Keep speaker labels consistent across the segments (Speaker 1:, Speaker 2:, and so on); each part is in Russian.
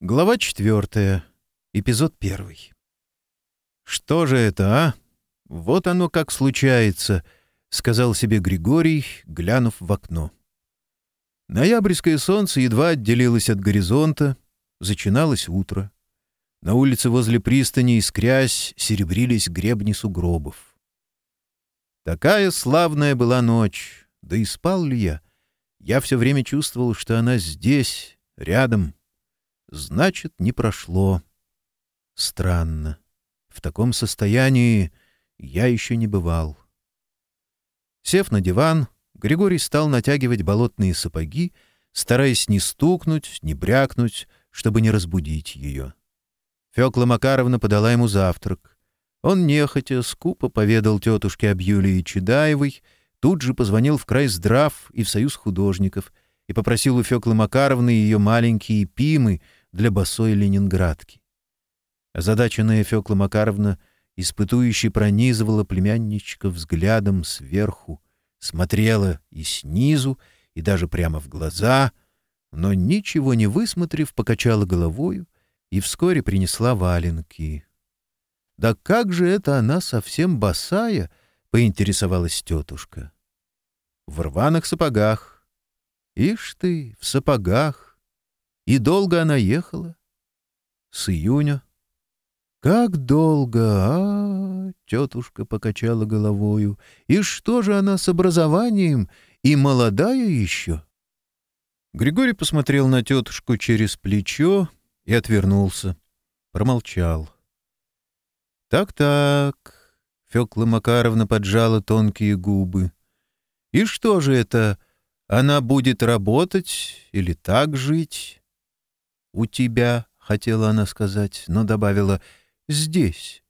Speaker 1: Глава 4. Эпизод 1. «Что же это, а? Вот оно как случается», — сказал себе Григорий, глянув в окно. Ноябрьское солнце едва отделилось от горизонта, начиналось утро. На улице возле пристани, искрясь, серебрились гребни сугробов. Такая славная была ночь, да и спал ли я? Я все время чувствовал, что она здесь, рядом — Значит, не прошло. Странно. В таком состоянии я еще не бывал. Сев на диван, Григорий стал натягивать болотные сапоги, стараясь не стукнуть, не брякнуть, чтобы не разбудить ее. Фёкла Макаровна подала ему завтрак. Он нехотя, скупо поведал тетушке об Юлии Чедаевой, тут же позвонил в край здрав и в Союз художников и попросил у Фёклы Макаровны ее маленькие пимы — для босой ленинградки. Озадаченная Фёкла Макаровна, испытующе пронизывала племянничка взглядом сверху, смотрела и снизу, и даже прямо в глаза, но, ничего не высмотрев, покачала головою и вскоре принесла валенки. — Да как же это она совсем босая? — поинтересовалась тетушка. — В рваных сапогах. — Ишь ты, в сапогах! И долго она ехала? С июня. Как долго, а, тетушка покачала головою. И что же она с образованием, и молодая еще? Григорий посмотрел на тетушку через плечо и отвернулся. Промолчал. Так-так, Фёкла Макаровна поджала тонкие губы. И что же это, она будет работать или так жить? «У тебя», — хотела она сказать, но добавила «здесь».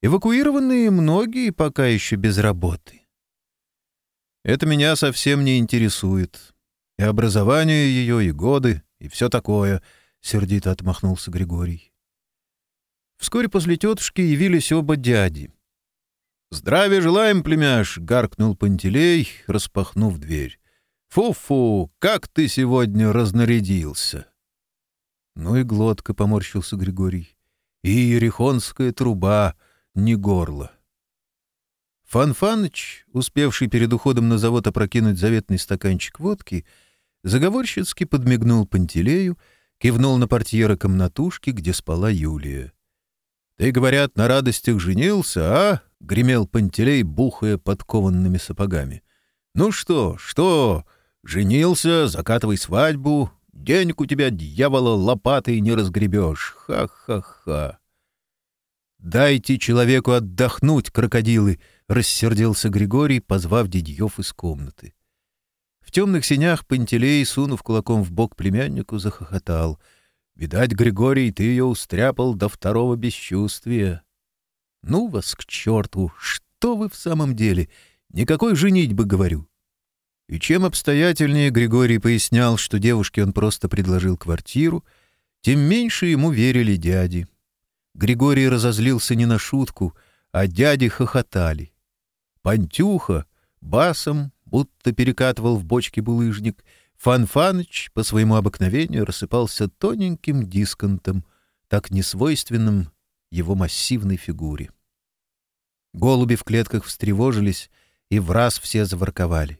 Speaker 1: Эвакуированные многие пока еще без работы. Это меня совсем не интересует. И образование ее, и годы, и все такое, — сердито отмахнулся Григорий. Вскоре после тетушки явились оба дяди. «Здравия желаем, племяш!» — гаркнул Пантелей, распахнув дверь. «Фу-фу, Ну и глотка, — поморщился Григорий, — и ерехонская труба, не горло. Фанфаныч, успевший перед уходом на завод опрокинуть заветный стаканчик водки, заговорщицки подмигнул Пантелею, кивнул на портьера комнатушки, где спала Юлия. — Ты, говорят, на радостях женился, а? — гремел Пантелей, бухая подкованными сапогами. — Ну что, что? Женился, закатывай свадьбу, Денег у тебя, дьявола, лопатой не разгребешь. Ха-ха-ха. «Дайте человеку отдохнуть, крокодилы!» — рассердился Григорий, позвав Дидьев из комнаты. В темных синях Пантелей, сунув кулаком в бок племяннику, захохотал. «Видать, Григорий, ты ее устряпал до второго бесчувствия!» «Ну вас к черту! Что вы в самом деле? Никакой женитьбы, говорю!» И чем обстоятельнее Григорий пояснял, что девушке он просто предложил квартиру, тем меньше ему верили дяди. Григорий разозлился не на шутку, а дяди хохотали. Пантюха басом, будто перекатывал в бочке булыжник, Фанфаныч по своему обыкновению рассыпался тоненьким дисконтом, так несвойственным его массивной фигуре. Голуби в клетках встревожились, и в раз все заворковали.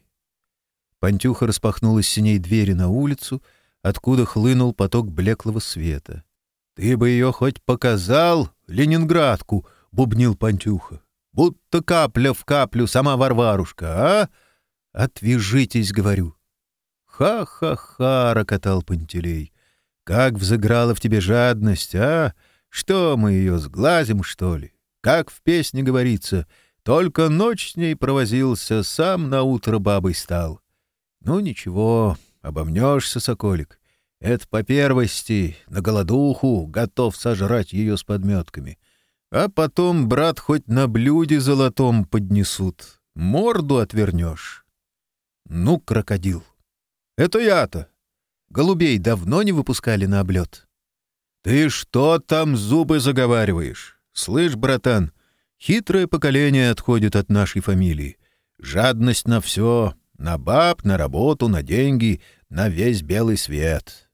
Speaker 1: Пантюха распахнула с синей двери на улицу, откуда хлынул поток блеклого света. — Ты бы ее хоть показал, Ленинградку! — бубнил Пантюха. — Будто капля в каплю сама Варварушка, а? — Отвяжитесь, — говорю. «Ха — Ха-ха-ха! — рокотал Пантелей. — Как взыграла в тебе жадность, а? Что, мы ее сглазим, что ли? Как в песне говорится, только ночь с ней провозился, сам на утро бабой стал. Ну ничего, обомнешься, соколик. Это по первости, на голодуху, готов сожрать ее с подметками. А потом, брат, хоть на блюде золотом поднесут. Морду отвернешь. Ну, крокодил. Это я-то. Голубей давно не выпускали на облет. Ты что там зубы заговариваешь? Слышь, братан, хитрое поколение отходит от нашей фамилии. Жадность на все, на баб, на работу, на деньги, на весь белый свет.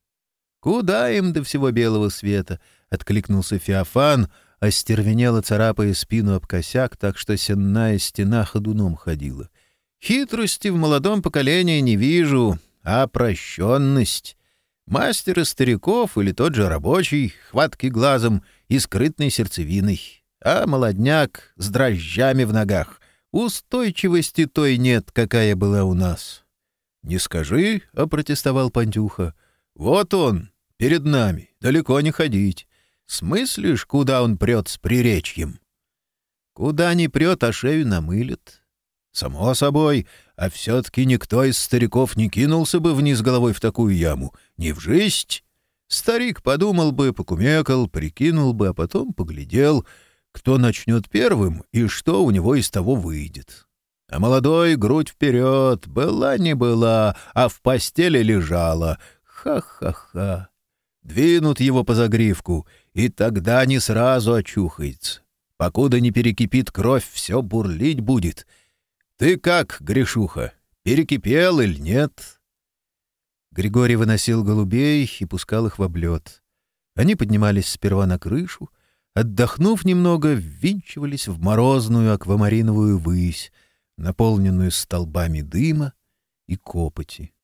Speaker 1: «Куда им до всего белого света?» — откликнулся Феофан, остервенело царапая спину об косяк, так что сенная стена ходуном ходила. «Хитрости в молодом поколении не вижу, а прощенность. Мастеры стариков или тот же рабочий, хватки глазом и скрытной сердцевиной, а молодняк с дрожжами в ногах. Устойчивости той нет, какая была у нас. — Не скажи, — опротестовал Пантюха. — Вот он, перед нами, далеко не ходить. Смыслишь, куда он прет с приречьем? — Куда не прет, а шею намылит. — Само собой, а все-таки никто из стариков не кинулся бы вниз головой в такую яму. Не в жизнь. Старик подумал бы, покумекал, прикинул бы, а потом поглядел — кто начнет первым и что у него из того выйдет. А молодой грудь вперед, была не была, а в постели лежала. Ха-ха-ха. Двинут его по загривку, и тогда не сразу очухается. Покуда не перекипит кровь, все бурлить будет. Ты как, Гришуха, перекипел или нет? Григорий выносил голубей и пускал их в облет. Они поднимались сперва на крышу, отдохнув немного, ввинчивались в морозную аквамариновую высь, наполненную столбами дыма и копоти.